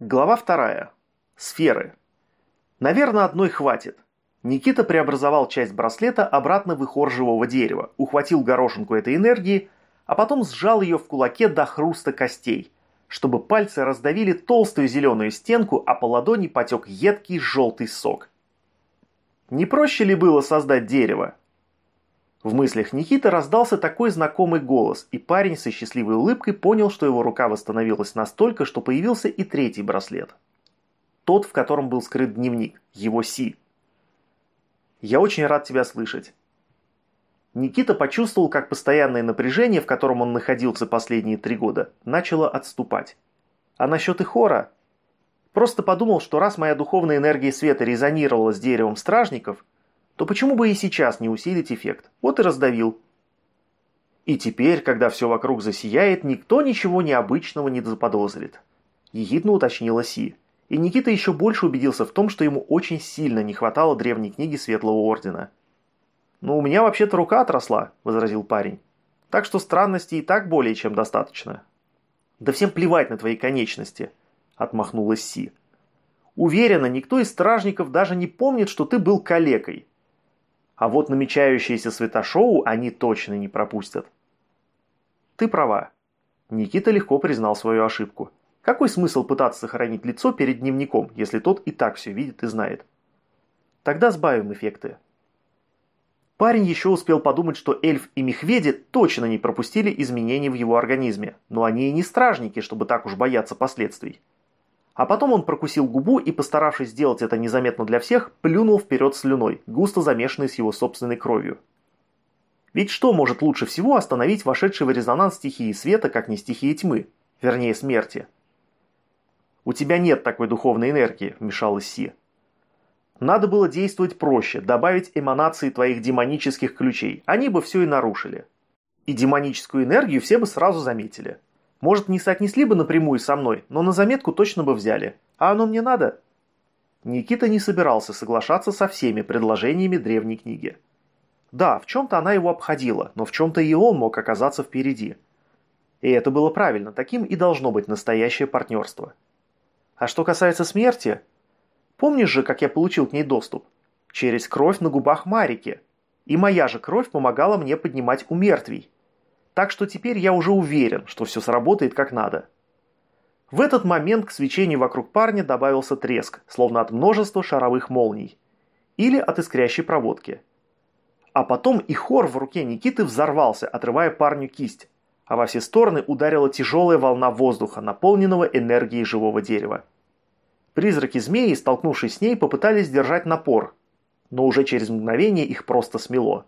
Глава вторая. Сферы. Наверное, одной хватит. Никита преобразовал часть браслета обратно в ихор живого дерева, ухватил горошинку этой энергии, а потом сжал ее в кулаке до хруста костей, чтобы пальцы раздавили толстую зеленую стенку, а по ладони потек едкий желтый сок. Не проще ли было создать дерево? В мыслях Никиты раздался такой знакомый голос, и парень со счастливой улыбкой понял, что его рука восстановилась настолько, что появился и третий браслет. Тот, в котором был скрыт дневник, его Си. «Я очень рад тебя слышать». Никита почувствовал, как постоянное напряжение, в котором он находился последние три года, начало отступать. А насчет Ихора? Просто подумал, что раз моя духовная энергия света резонировала с деревом стражников – то почему бы и сейчас не усилить эффект? Вот и раздавил. И теперь, когда все вокруг засияет, никто ничего необычного не заподозрит. Ехидно уточнила Си. И Никита еще больше убедился в том, что ему очень сильно не хватало древней книги Светлого Ордена. «Ну, у меня вообще-то рука отросла», – возразил парень. «Так что странностей и так более чем достаточно». «Да всем плевать на твои конечности», – отмахнулась Си. «Уверена, никто из стражников даже не помнит, что ты был калекой. А вот намечающееся светошоу они точно не пропустят. Ты права. Никита легко признал свою ошибку. Какой смысл пытаться сохранить лицо перед дневником, если тот и так все видит и знает? Тогда сбавим эффекты. Парень еще успел подумать, что эльф и мехведи точно не пропустили изменений в его организме, но они и не стражники, чтобы так уж бояться последствий. А потом он прокусил губу и, постаравшись сделать это незаметно для всех, плюнул вперед слюной, густо замешанной с его собственной кровью. Ведь что может лучше всего остановить вошедший в резонанс стихии света, как не стихии тьмы, вернее смерти? «У тебя нет такой духовной энергии», – вмешалась Си. «Надо было действовать проще, добавить эманации твоих демонических ключей, они бы все и нарушили. И демоническую энергию все бы сразу заметили». Может, не соотнесли бы напрямую со мной, но на заметку точно бы взяли. А оно мне надо?» Никита не собирался соглашаться со всеми предложениями древней книги. Да, в чем-то она его обходила, но в чем-то и он мог оказаться впереди. И это было правильно, таким и должно быть настоящее партнерство. А что касается смерти, помнишь же, как я получил к ней доступ? Через кровь на губах Марики. И моя же кровь помогала мне поднимать у мертвей. Так что теперь я уже уверен, что все сработает как надо. В этот момент к свечению вокруг парня добавился треск, словно от множества шаровых молний. Или от искрящей проводки. А потом и хор в руке Никиты взорвался, отрывая парню кисть, а во все стороны ударила тяжелая волна воздуха, наполненного энергией живого дерева. Призраки змеи, столкнувшись с ней, попытались держать напор, но уже через мгновение их просто смело.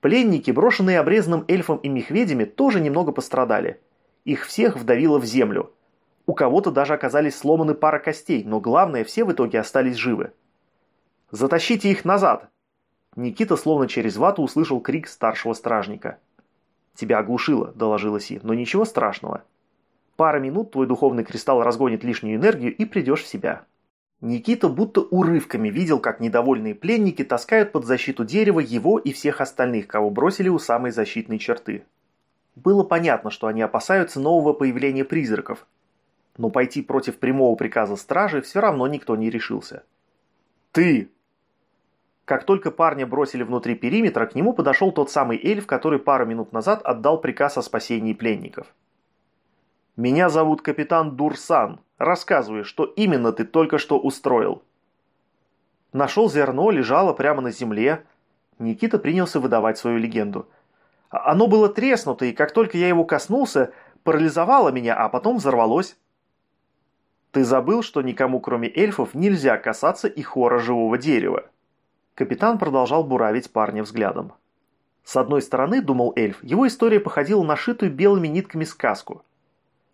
Пленники, брошенные обрезанным эльфом и мехведями, тоже немного пострадали. Их всех вдавило в землю. У кого-то даже оказались сломаны пара костей, но главное, все в итоге остались живы. «Затащите их назад!» Никита словно через вату услышал крик старшего стражника. «Тебя оглушило», – доложила Си, – «но ничего страшного. Пара минут твой духовный кристалл разгонит лишнюю энергию и придешь в себя». Никита будто урывками видел, как недовольные пленники таскают под защиту дерева его и всех остальных, кого бросили у самой защитной черты. Было понятно, что они опасаются нового появления призраков, но пойти против прямого приказа стражи все равно никто не решился. «Ты!» Как только парня бросили внутри периметра, к нему подошел тот самый эльф, который пару минут назад отдал приказ о спасении пленников. «Меня зовут капитан Дурсан», Рассказывай, что именно ты только что устроил». Нашел зерно, лежало прямо на земле. Никита принялся выдавать свою легенду. Оно было треснуто, и как только я его коснулся, парализовало меня, а потом взорвалось. Ты забыл, что никому, кроме эльфов, нельзя касаться и хора живого дерева. Капитан продолжал буравить парня взглядом. С одной стороны, думал эльф, его история походила на шитую белыми нитками сказку –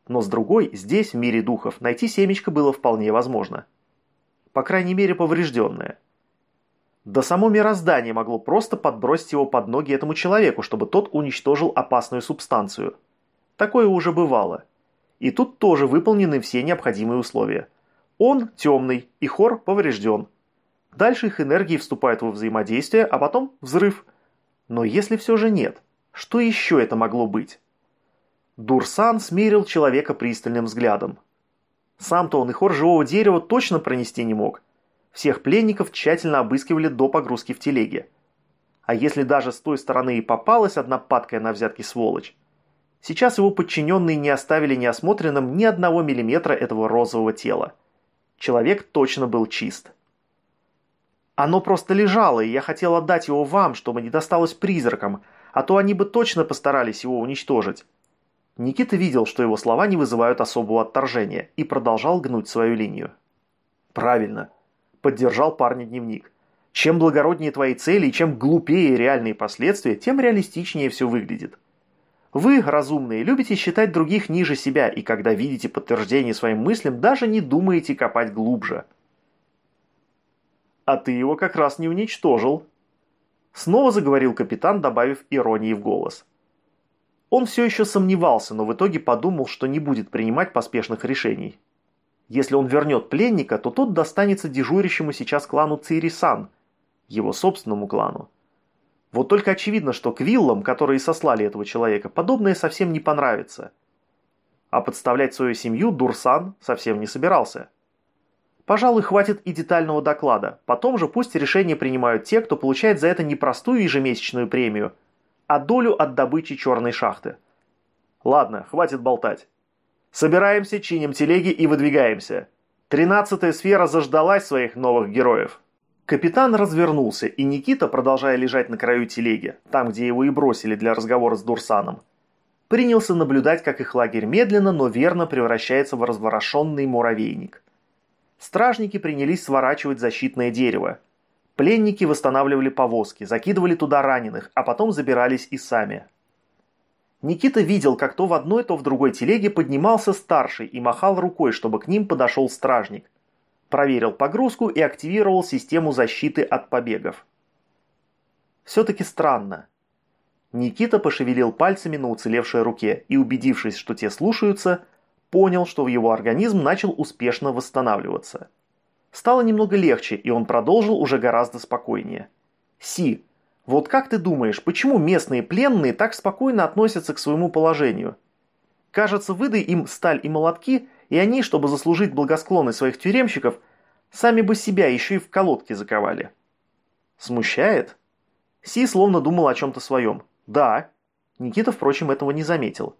но с другой, здесь, в мире духов, найти семечко было вполне возможно. По крайней мере, поврежденное. Да само мироздание могло просто подбросить его под ноги этому человеку, чтобы тот уничтожил опасную субстанцию. Такое уже бывало. И тут тоже выполнены все необходимые условия. Он темный, и хор поврежден. Дальше их энергии вступают во взаимодействие, а потом взрыв. Но если все же нет, что еще это могло быть? Дурсан смирил человека пристальным взглядом. Сам-то он и хор живого дерева точно пронести не мог. Всех пленников тщательно обыскивали до погрузки в телеге. А если даже с той стороны и попалась одна падкая на взятки сволочь, сейчас его подчиненные не оставили неосмотренным ни одного миллиметра этого розового тела. Человек точно был чист. Оно просто лежало, и я хотел отдать его вам, чтобы не досталось призракам, а то они бы точно постарались его уничтожить. Никита видел, что его слова не вызывают особого отторжения, и продолжал гнуть свою линию. «Правильно», – поддержал парня дневник. «Чем благороднее твои цели и чем глупее реальные последствия, тем реалистичнее все выглядит. Вы, разумные, любите считать других ниже себя, и когда видите подтверждение своим мыслям, даже не думаете копать глубже». «А ты его как раз не уничтожил», – снова заговорил капитан, добавив иронии в голос. – он все еще сомневался, но в итоге подумал, что не будет принимать поспешных решений. Если он вернет пленника, то тот достанется дежурящему сейчас клану Цирисан, его собственному клану. Вот только очевидно, что Квиллам, которые сослали этого человека, подобное совсем не понравится. А подставлять свою семью Дурсан совсем не собирался. Пожалуй, хватит и детального доклада, потом же пусть решение принимают те, кто получает за это непростую ежемесячную премию – а долю от добычи черной шахты. Ладно, хватит болтать. Собираемся, чиним телеги и выдвигаемся. Тринадцатая сфера заждалась своих новых героев. Капитан развернулся, и Никита, продолжая лежать на краю телеги, там, где его и бросили для разговора с Дурсаном, принялся наблюдать, как их лагерь медленно, но верно превращается в разворошенный муравейник. Стражники принялись сворачивать защитное дерево, Пленники восстанавливали повозки, закидывали туда раненых, а потом забирались и сами. Никита видел, как то в одной, то в другой телеге поднимался старший и махал рукой, чтобы к ним подошел стражник. Проверил погрузку и активировал систему защиты от побегов. Все-таки странно. Никита пошевелил пальцами на уцелевшей руке и, убедившись, что те слушаются, понял, что в его организм начал успешно восстанавливаться. Стало немного легче, и он продолжил уже гораздо спокойнее. «Си, вот как ты думаешь, почему местные пленные так спокойно относятся к своему положению? Кажется, выдай им сталь и молотки, и они, чтобы заслужить благосклонность своих тюремщиков, сами бы себя еще и в колодке заковали». «Смущает?» Си словно думал о чем-то своем. «Да». Никита, впрочем, этого не заметил.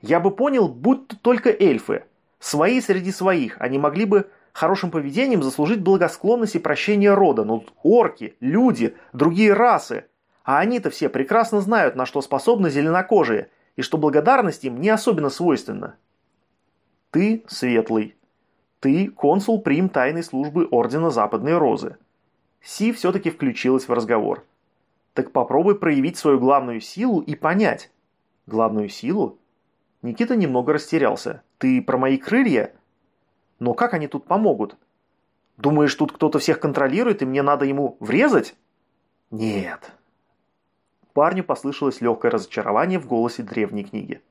«Я бы понял, будь только эльфы. Свои среди своих, они могли бы хорошим поведением заслужить благосклонность и прощение рода, но орки, люди, другие расы. А они-то все прекрасно знают, на что способны зеленокожие, и что благодарность им не особенно свойственна. Ты светлый. Ты консул прим тайной службы Ордена Западной Розы. Си все-таки включилась в разговор. Так попробуй проявить свою главную силу и понять. Главную силу? Никита немного растерялся. Ты про мои крылья? Но как они тут помогут? Думаешь, тут кто-то всех контролирует, и мне надо ему врезать? Нет. Парню послышалось легкое разочарование в голосе древней книги.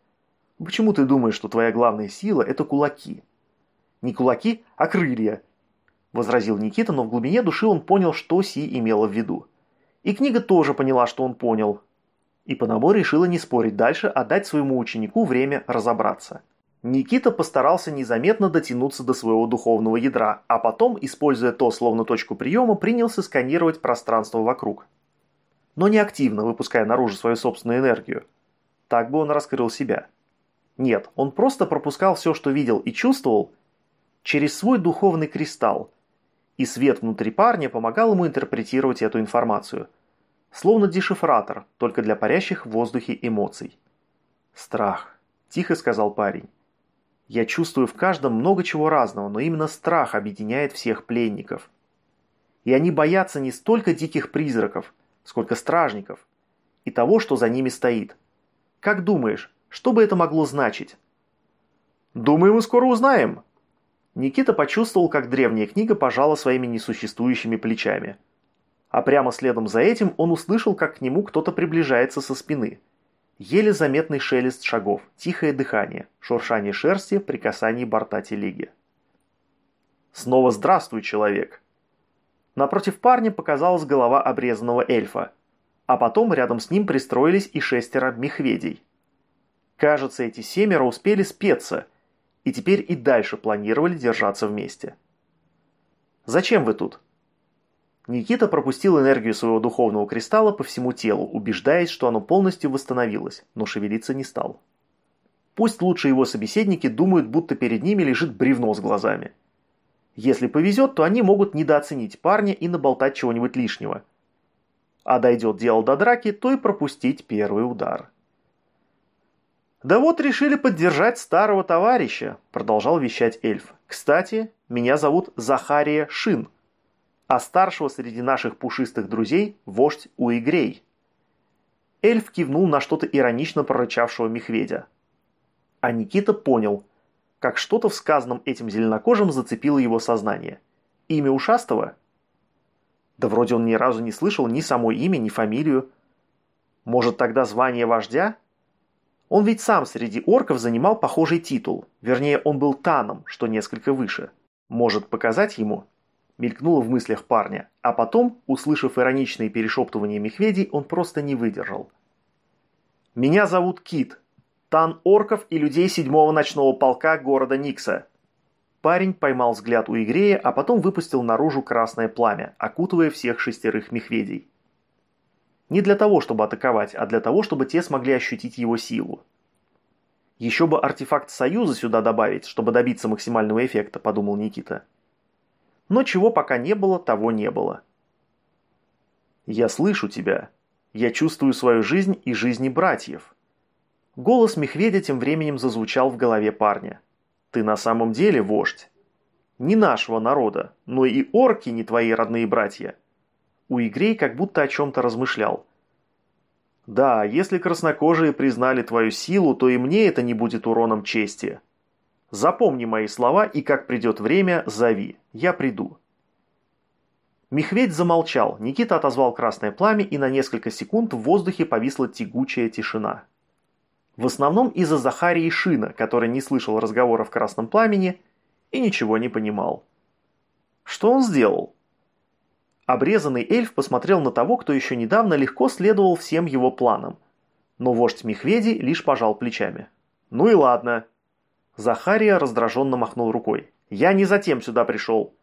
Почему ты думаешь, что твоя главная сила – это кулаки? Не кулаки, а крылья, возразил Никита, но в глубине души он понял, что Си имела в виду. И книга тоже поняла, что он понял. И по набору решила не спорить дальше, а дать своему ученику время разобраться. Никита постарался незаметно дотянуться до своего духовного ядра, а потом, используя то словно точку приема, принялся сканировать пространство вокруг. Но не активно, выпуская наружу свою собственную энергию. Так бы он раскрыл себя. Нет, он просто пропускал все, что видел и чувствовал, через свой духовный кристалл, и свет внутри парня помогал ему интерпретировать эту информацию. Словно дешифратор, только для парящих в воздухе эмоций. «Страх», – тихо сказал парень. Я чувствую в каждом много чего разного, но именно страх объединяет всех пленников. И они боятся не столько диких призраков, сколько стражников, и того, что за ними стоит. Как думаешь, что бы это могло значить? Думаю, мы скоро узнаем. Никита почувствовал, как древняя книга пожала своими несуществующими плечами. А прямо следом за этим он услышал, как к нему кто-то приближается со спины – Еле заметный шелест шагов, тихое дыхание, шуршание шерсти при касании борта телеги. Снова здравствуй, человек. Напротив парня показалась голова обрезанного эльфа, а потом рядом с ним пристроились и шестеро мехведей. Кажется, эти семеро успели спеться, и теперь и дальше планировали держаться вместе. «Зачем вы тут?» Никита пропустил энергию своего духовного кристалла по всему телу, убеждаясь, что оно полностью восстановилось, но шевелиться не стал. Пусть лучше его собеседники думают, будто перед ними лежит бревно с глазами. Если повезет, то они могут недооценить парня и наболтать чего-нибудь лишнего. А дойдет дело до драки, то и пропустить первый удар. «Да вот решили поддержать старого товарища», – продолжал вещать эльф. «Кстати, меня зовут Захария Шин, а старшего среди наших пушистых друзей – вождь Уигрей». Эльф кивнул на что-то иронично прорычавшего Мехведя. А Никита понял – как что-то в сказанном этим зеленокожим зацепило его сознание. Имя ушастого? Да вроде он ни разу не слышал ни само имя, ни фамилию. Может тогда звание вождя? Он ведь сам среди орков занимал похожий титул, вернее он был таном, что несколько выше. Может показать ему? Мелькнуло в мыслях парня, а потом, услышав ироничные перешептывания Мехведей, он просто не выдержал. «Меня зовут Кит», Тан орков и людей седьмого ночного полка города Никса. Парень поймал взгляд у Игрея, а потом выпустил наружу красное пламя, окутывая всех шестерых мехведей. Не для того, чтобы атаковать, а для того, чтобы те смогли ощутить его силу. Еще бы артефакт Союза сюда добавить, чтобы добиться максимального эффекта, подумал Никита. Но чего пока не было, того не было. «Я слышу тебя. Я чувствую свою жизнь и жизни братьев», Голос Мехведя тем временем зазвучал в голове парня. «Ты на самом деле вождь. Не нашего народа, но и орки не твои родные братья». У Игрей как будто о чем-то размышлял. «Да, если краснокожие признали твою силу, то и мне это не будет уроном чести. Запомни мои слова и как придет время, зови. Я приду». Мехведь замолчал, Никита отозвал красное пламя, и на несколько секунд в воздухе повисла тягучая тишина. В основном из-за Захарии Шина, который не слышал разговора в Красном Пламени и ничего не понимал. Что он сделал? Обрезанный эльф посмотрел на того, кто еще недавно легко следовал всем его планам. Но вождь Мехведи лишь пожал плечами. «Ну и ладно». Захария раздраженно махнул рукой. «Я не затем сюда пришел.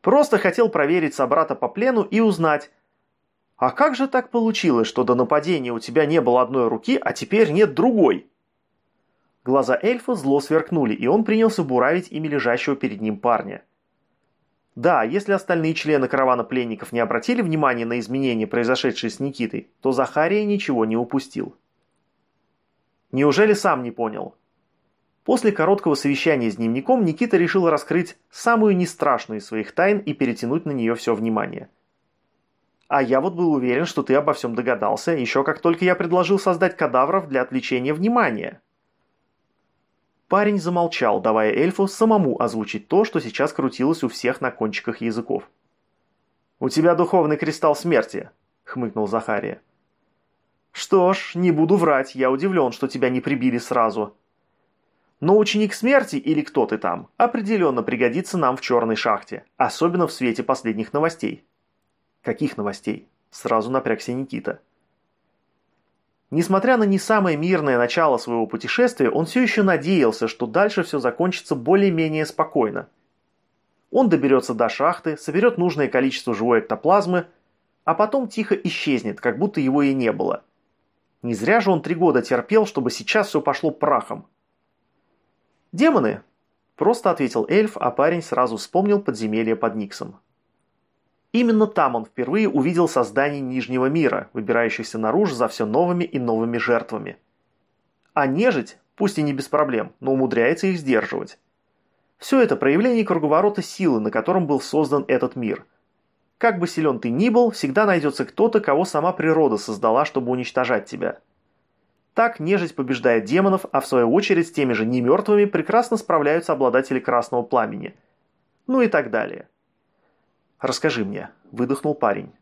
Просто хотел проверить собрата по плену и узнать, «А как же так получилось, что до нападения у тебя не было одной руки, а теперь нет другой?» Глаза эльфа зло сверкнули, и он принялся буравить ими лежащего перед ним парня. Да, если остальные члены каравана пленников не обратили внимания на изменения, произошедшие с Никитой, то Захария ничего не упустил. Неужели сам не понял? После короткого совещания с дневником Никита решил раскрыть самую нестрашную из своих тайн и перетянуть на нее все внимание – а я вот был уверен, что ты обо всем догадался, еще как только я предложил создать кадавров для отвлечения внимания. Парень замолчал, давая эльфу самому озвучить то, что сейчас крутилось у всех на кончиках языков. «У тебя духовный кристалл смерти», — хмыкнул Захария. «Что ж, не буду врать, я удивлен, что тебя не прибили сразу. Но ученик смерти, или кто ты там, определенно пригодится нам в черной шахте, особенно в свете последних новостей». Каких новостей? Сразу напрягся Никита. Несмотря на не самое мирное начало своего путешествия, он все еще надеялся, что дальше все закончится более-менее спокойно. Он доберется до шахты, соберет нужное количество живой эктоплазмы, а потом тихо исчезнет, как будто его и не было. Не зря же он три года терпел, чтобы сейчас все пошло прахом. «Демоны!» – просто ответил эльф, а парень сразу вспомнил подземелье под Никсом. Именно там он впервые увидел создание Нижнего мира, выбирающихся наружу за все новыми и новыми жертвами. А нежить, пусть и не без проблем, но умудряется их сдерживать. Все это проявление круговорота силы, на котором был создан этот мир. Как бы силен ты ни был, всегда найдется кто-то, кого сама природа создала, чтобы уничтожать тебя. Так нежить побеждает демонов, а в свою очередь с теми же немертвыми прекрасно справляются обладатели красного пламени. Ну и так далее. «Расскажи мне», – выдохнул парень.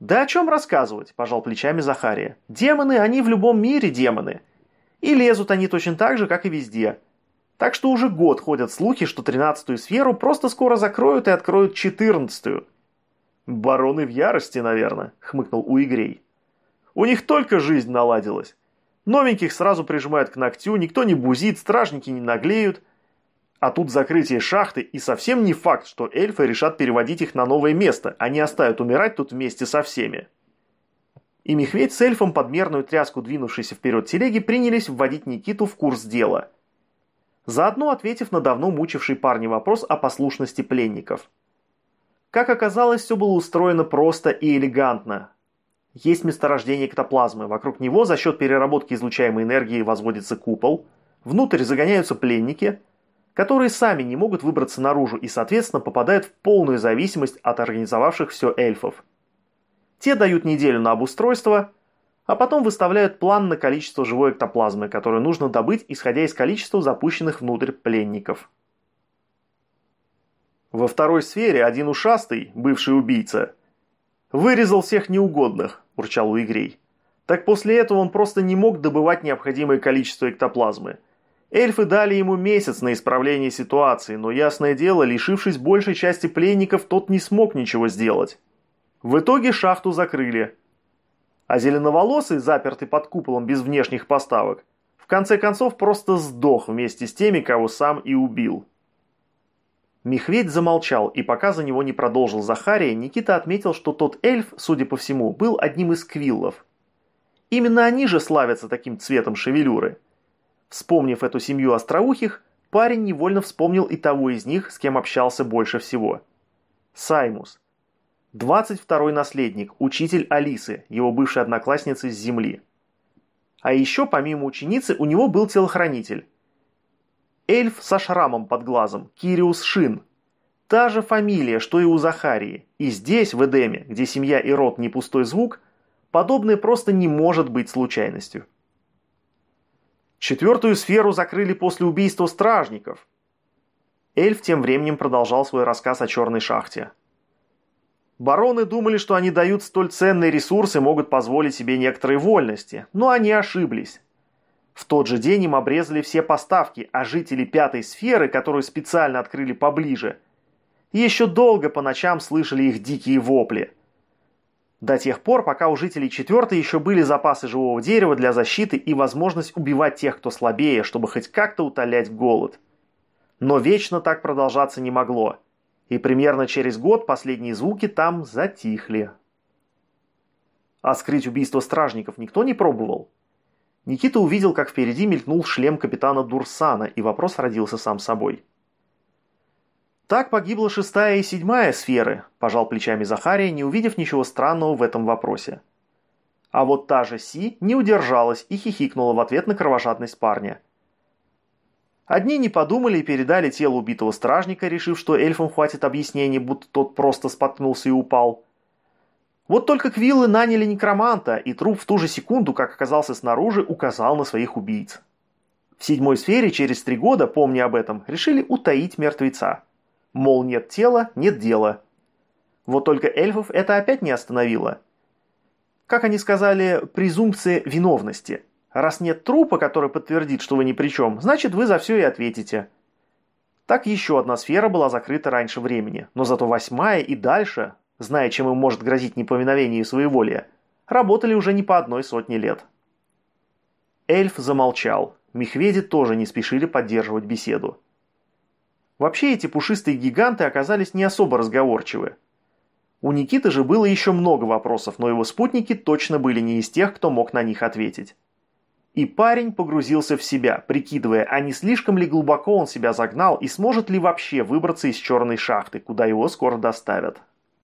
«Да о чем рассказывать?» – пожал плечами Захария. «Демоны, они в любом мире демоны. И лезут они точно так же, как и везде. Так что уже год ходят слухи, что тринадцатую сферу просто скоро закроют и откроют четырнадцатую». «Бароны в ярости, наверное», – хмыкнул Уигрей. «У них только жизнь наладилась. Новеньких сразу прижимают к ногтю, никто не бузит, стражники не наглеют. А тут закрытие шахты, и совсем не факт, что эльфы решат переводить их на новое место, они оставят умирать тут вместе со всеми. И Мехведь с эльфом под мерную тряску двинувшейся вперед телеги принялись вводить Никиту в курс дела. Заодно ответив на давно мучивший парня вопрос о послушности пленников. Как оказалось, все было устроено просто и элегантно. Есть месторождение эктоплазмы, вокруг него за счет переработки излучаемой энергии возводится купол, внутрь загоняются пленники – которые сами не могут выбраться наружу и, соответственно, попадают в полную зависимость от организовавших все эльфов. Те дают неделю на обустройство, а потом выставляют план на количество живой эктоплазмы, которую нужно добыть, исходя из количества запущенных внутрь пленников. Во второй сфере один ушастый, бывший убийца, вырезал всех неугодных, урчал Уигрей. Так после этого он просто не мог добывать необходимое количество эктоплазмы – Эльфы дали ему месяц на исправление ситуации, но ясное дело, лишившись большей части пленников, тот не смог ничего сделать. В итоге шахту закрыли. А зеленоволосый, запертый под куполом без внешних поставок, в конце концов просто сдох вместе с теми, кого сам и убил. Мехведь замолчал, и пока за него не продолжил Захария, Никита отметил, что тот эльф, судя по всему, был одним из квиллов. Именно они же славятся таким цветом шевелюры – Вспомнив эту семью остроухих, парень невольно вспомнил и того из них, с кем общался больше всего. Саймус. 22-й наследник, учитель Алисы, его бывшей одноклассницы с Земли. А еще, помимо ученицы, у него был телохранитель. Эльф со шрамом под глазом, Кириус Шин. Та же фамилия, что и у Захарии. И здесь, в Эдеме, где семья и род не пустой звук, подобное просто не может быть случайностью. Четвертую сферу закрыли после убийства стражников. Эльф тем временем продолжал свой рассказ о черной шахте. Бароны думали, что они дают столь ценные ресурсы и могут позволить себе некоторые вольности, но они ошиблись. В тот же день им обрезали все поставки, а жители пятой сферы, которую специально открыли поближе, еще долго по ночам слышали их дикие вопли – до тех пор, пока у жителей четвертой еще были запасы живого дерева для защиты и возможность убивать тех, кто слабее, чтобы хоть как-то утолять голод. Но вечно так продолжаться не могло, и примерно через год последние звуки там затихли. А скрыть убийство стражников никто не пробовал? Никита увидел, как впереди мелькнул шлем капитана Дурсана, и вопрос родился сам собой. Так погибла шестая и седьмая сферы, пожал плечами Захария, не увидев ничего странного в этом вопросе. А вот та же Си не удержалась и хихикнула в ответ на кровожадность парня. Одни не подумали и передали тело убитого стражника, решив, что эльфам хватит объяснений, будто тот просто споткнулся и упал. Вот только Квиллы наняли некроманта, и труп в ту же секунду, как оказался снаружи, указал на своих убийц. В седьмой сфере через три года, помня об этом, решили утаить мертвеца. Мол, нет тела, нет дела. Вот только эльфов это опять не остановило. Как они сказали, презумпция виновности. Раз нет трупа, который подтвердит, что вы ни при чем, значит вы за все и ответите. Так еще одна сфера была закрыта раньше времени, но зато восьмая и дальше, зная, чем им может грозить неповиновение и своеволие, работали уже не по одной сотне лет. Эльф замолчал. Мехведи тоже не спешили поддерживать беседу. Вообще эти пушистые гиганты оказались не особо разговорчивы. У Никиты же было еще много вопросов, но его спутники точно были не из тех, кто мог на них ответить. И парень погрузился в себя, прикидывая, а не слишком ли глубоко он себя загнал и сможет ли вообще выбраться из черной шахты, куда его скоро доставят.